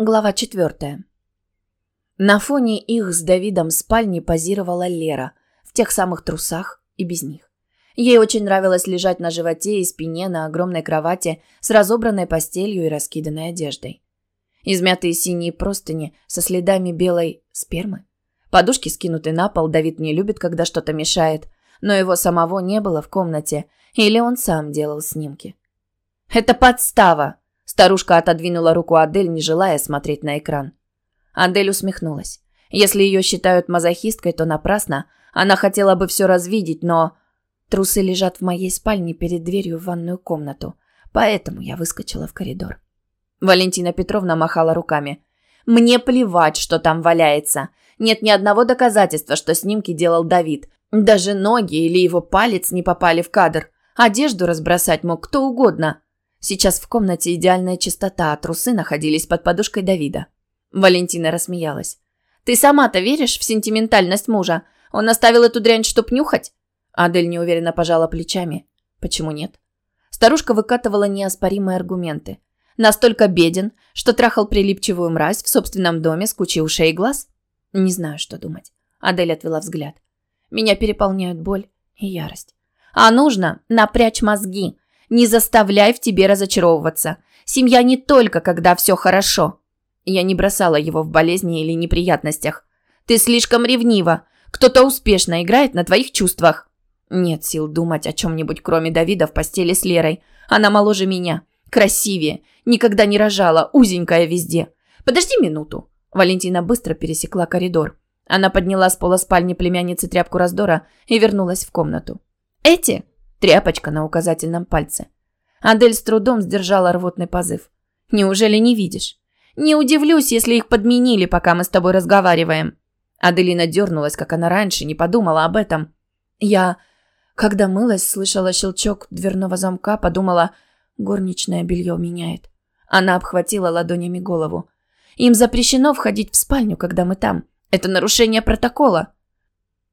Глава четвертая. На фоне их с Давидом спальни позировала Лера в тех самых трусах и без них. Ей очень нравилось лежать на животе и спине на огромной кровати с разобранной постелью и раскиданной одеждой. Измятые синие простыни со следами белой спермы. Подушки скинуты на пол, Давид не любит, когда что-то мешает, но его самого не было в комнате, или он сам делал снимки. «Это подстава!» Старушка отодвинула руку Адель, не желая смотреть на экран. Адель усмехнулась. Если ее считают мазохисткой, то напрасно. Она хотела бы все развидеть, но... Трусы лежат в моей спальне перед дверью в ванную комнату. Поэтому я выскочила в коридор. Валентина Петровна махала руками. «Мне плевать, что там валяется. Нет ни одного доказательства, что снимки делал Давид. Даже ноги или его палец не попали в кадр. Одежду разбросать мог кто угодно. Сейчас в комнате идеальная чистота, а трусы находились под подушкой Давида. Валентина рассмеялась. «Ты сама-то веришь в сентиментальность мужа? Он оставил эту дрянь, чтоб нюхать?» Адель неуверенно пожала плечами. «Почему нет?» Старушка выкатывала неоспоримые аргументы. Настолько беден, что трахал прилипчивую мразь в собственном доме с кучей ушей и глаз? Не знаю, что думать. Адель отвела взгляд. Меня переполняют боль и ярость. А нужно напрячь мозги, не заставляй в тебе разочаровываться. Семья не только, когда все хорошо. Я не бросала его в болезни или неприятностях. Ты слишком ревнива. Кто-то успешно играет на твоих чувствах. Нет сил думать о чем-нибудь, кроме Давида в постели с Лерой. Она моложе меня. Красивее. Никогда не рожала. Узенькая везде. Подожди минуту. Валентина быстро пересекла коридор. Она подняла с пола спальни племянницы тряпку раздора и вернулась в комнату. «Эти Тряпочка на указательном пальце. Адель с трудом сдержала рвотный позыв. «Неужели не видишь? Не удивлюсь, если их подменили, пока мы с тобой разговариваем». Аделина дернулась, как она раньше, не подумала об этом. Я, когда мылась, слышала щелчок дверного замка, подумала, горничное белье меняет. Она обхватила ладонями голову. Им запрещено входить в спальню, когда мы там. Это нарушение протокола.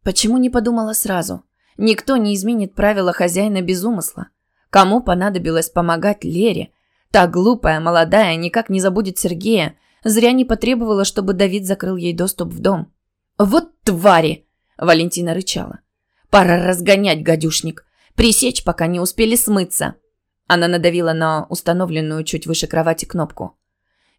Почему не подумала сразу? Никто не изменит правила хозяина без умысла. Кому понадобилось помогать Лере? Та глупая, молодая, никак не забудет Сергея. Зря не потребовала, чтобы Давид закрыл ей доступ в дом. «Вот твари!» – Валентина рычала. «Пора разгонять, гадюшник. Пресечь, пока не успели смыться». Она надавила на установленную чуть выше кровати кнопку.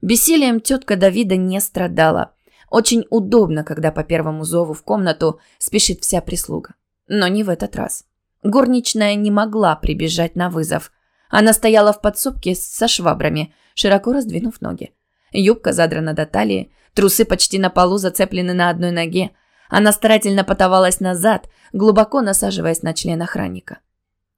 Бессилием тетка Давида не страдала. Очень удобно, когда по первому зову в комнату спешит вся прислуга. Но не в этот раз. Горничная не могла прибежать на вызов. Она стояла в подсобке со швабрами, широко раздвинув ноги. Юбка задрана до талии, трусы почти на полу зацеплены на одной ноге. Она старательно потовалась назад, глубоко насаживаясь на член охранника.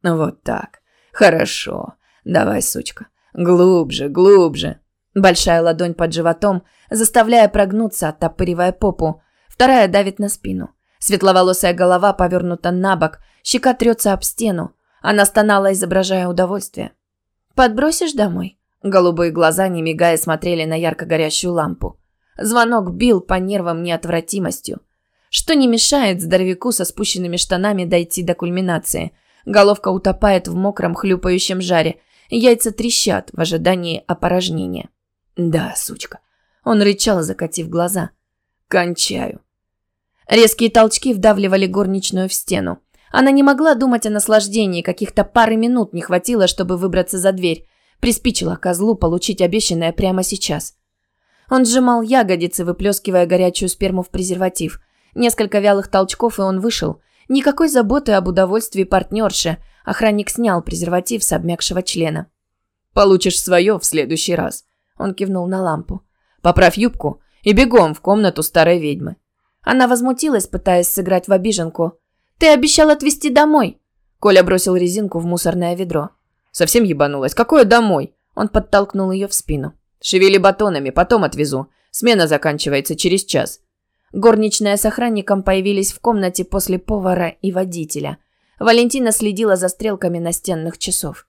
«Вот так. Хорошо. Давай, сучка. Глубже, глубже». Большая ладонь под животом, заставляя прогнуться, оттопыривая попу. Вторая давит на спину. Светловолосая голова повернута на бок, щека трется об стену. Она стонала, изображая удовольствие. «Подбросишь домой?» Голубые глаза, не мигая, смотрели на ярко горящую лампу. Звонок бил по нервам неотвратимостью. Что не мешает здоровяку со спущенными штанами дойти до кульминации. Головка утопает в мокром хлюпающем жаре. Яйца трещат в ожидании опорожнения. «Да, сучка». Он рычал, закатив глаза. «Кончаю. Резкие толчки вдавливали горничную в стену. Она не могла думать о наслаждении, каких-то пары минут не хватило, чтобы выбраться за дверь. Приспичила козлу получить обещанное прямо сейчас. Он сжимал ягодицы, выплескивая горячую сперму в презерватив. Несколько вялых толчков, и он вышел. Никакой заботы об удовольствии партнерши. Охранник снял презерватив с обмякшего члена. «Получишь свое в следующий раз», – он кивнул на лампу. «Поправь юбку и бегом в комнату старой ведьмы». Она возмутилась, пытаясь сыграть в обиженку. «Ты обещал отвезти домой!» Коля бросил резинку в мусорное ведро. «Совсем ебанулась. Какое домой?» Он подтолкнул ее в спину. «Шевели батонами, потом отвезу. Смена заканчивается через час». Горничная с охранником появились в комнате после повара и водителя. Валентина следила за стрелками настенных часов.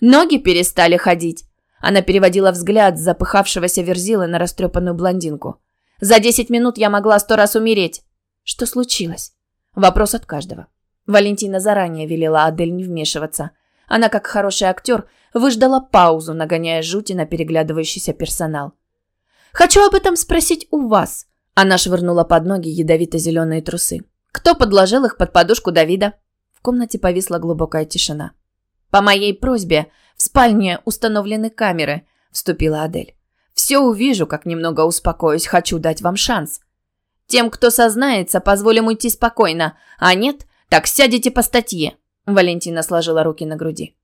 «Ноги перестали ходить!» Она переводила взгляд запыхавшегося верзилы на растрепанную блондинку. За десять минут я могла сто раз умереть. Что случилось? Вопрос от каждого. Валентина заранее велела Адель не вмешиваться. Она, как хороший актер, выждала паузу, нагоняя жути на переглядывающийся персонал. Хочу об этом спросить у вас». Она швырнула под ноги ядовито-зеленые трусы. «Кто подложил их под подушку Давида?» В комнате повисла глубокая тишина. «По моей просьбе в спальне установлены камеры», – вступила Адель. «Все увижу, как немного успокоюсь, хочу дать вам шанс. Тем, кто сознается, позволим уйти спокойно, а нет, так сядете по статье». Валентина сложила руки на груди.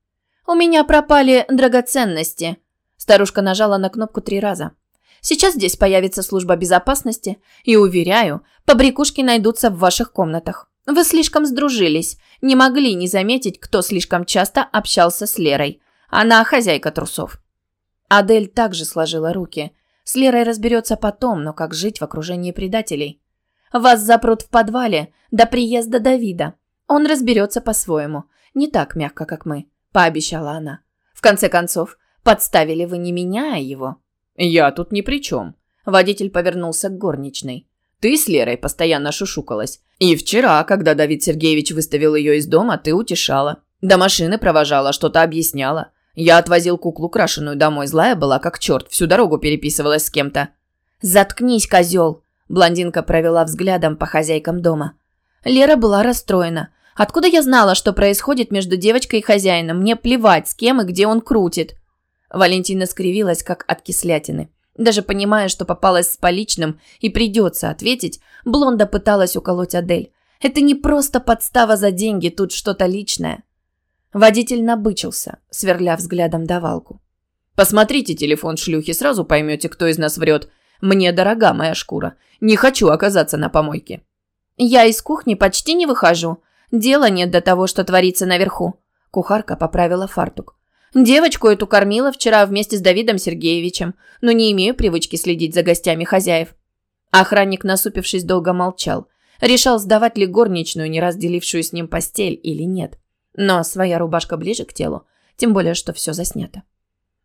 «У меня пропали драгоценности». Старушка нажала на кнопку три раза. «Сейчас здесь появится служба безопасности, и, уверяю, побрякушки найдутся в ваших комнатах. Вы слишком сдружились, не могли не заметить, кто слишком часто общался с Лерой. Она хозяйка трусов». Адель также сложила руки. С Лерой разберется потом, но как жить в окружении предателей? Вас запрут в подвале до приезда Давида. Он разберется по-своему. Не так мягко, как мы, пообещала она. В конце концов, подставили вы не меня, а его. Я тут ни при чем. Водитель повернулся к горничной. Ты с Лерой постоянно шушукалась. И вчера, когда Давид Сергеевич выставил ее из дома, ты утешала. До машины провожала, что-то объясняла. Я отвозил куклу крашеную домой, злая была как черт, всю дорогу переписывалась с кем-то. «Заткнись, козел!» Блондинка провела взглядом по хозяйкам дома. Лера была расстроена. Откуда я знала, что происходит между девочкой и хозяином? Мне плевать, с кем и где он крутит. Валентина скривилась, как от кислятины. Даже понимая, что попалась с поличным и придется ответить, Блонда пыталась уколоть Адель. Это не просто подстава за деньги, тут что-то личное. Водитель набычился, сверля взглядом давалку. «Посмотрите телефон шлюхи, сразу поймете, кто из нас врет. Мне дорога моя шкура. Не хочу оказаться на помойке». «Я из кухни почти не выхожу. Дела нет до того, что творится наверху». Кухарка поправила фартук. «Девочку эту кормила вчера вместе с Давидом Сергеевичем, но не имею привычки следить за гостями хозяев». Охранник, насупившись, долго молчал. Решал, сдавать ли горничную, не разделившую с ним постель, или нет. Но своя рубашка ближе к телу, тем более, что все заснято.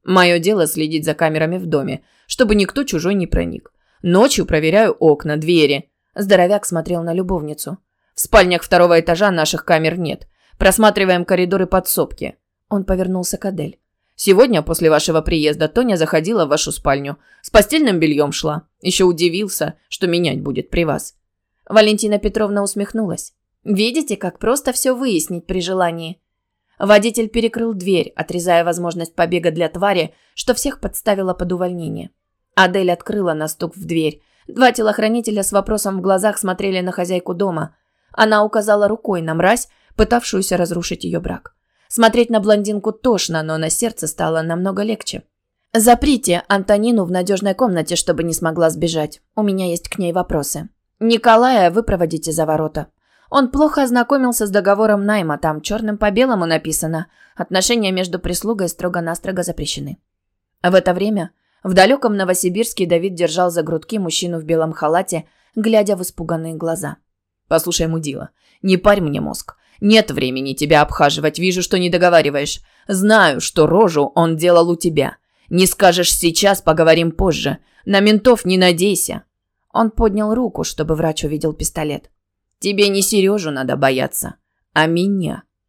Мое дело следить за камерами в доме, чтобы никто чужой не проник. Ночью проверяю окна, двери. Здоровяк смотрел на любовницу. В спальнях второго этажа наших камер нет. Просматриваем коридоры подсобки. Он повернулся к Адель. Сегодня, после вашего приезда, Тоня заходила в вашу спальню. С постельным бельем шла. Еще удивился, что менять будет при вас. Валентина Петровна усмехнулась. Видите, как просто все выяснить при желании. Водитель перекрыл дверь, отрезая возможность побега для твари, что всех подставило под увольнение. Адель открыла на стук в дверь. Два телохранителя с вопросом в глазах смотрели на хозяйку дома. Она указала рукой на мразь, пытавшуюся разрушить ее брак. Смотреть на блондинку тошно, но на сердце стало намного легче. «Заприте Антонину в надежной комнате, чтобы не смогла сбежать. У меня есть к ней вопросы. Николая вы проводите за ворота. Он плохо ознакомился с договором найма, там черным по белому написано. Отношения между прислугой строго-настрого запрещены. В это время в далеком Новосибирске Давид держал за грудки мужчину в белом халате, глядя в испуганные глаза. «Послушай, мудила, не парь мне мозг. Нет времени тебя обхаживать, вижу, что не договариваешь. Знаю, что рожу он делал у тебя. Не скажешь сейчас, поговорим позже. На ментов не надейся». Он поднял руку, чтобы врач увидел пистолет. Тебе не Сережу надо бояться, а меня.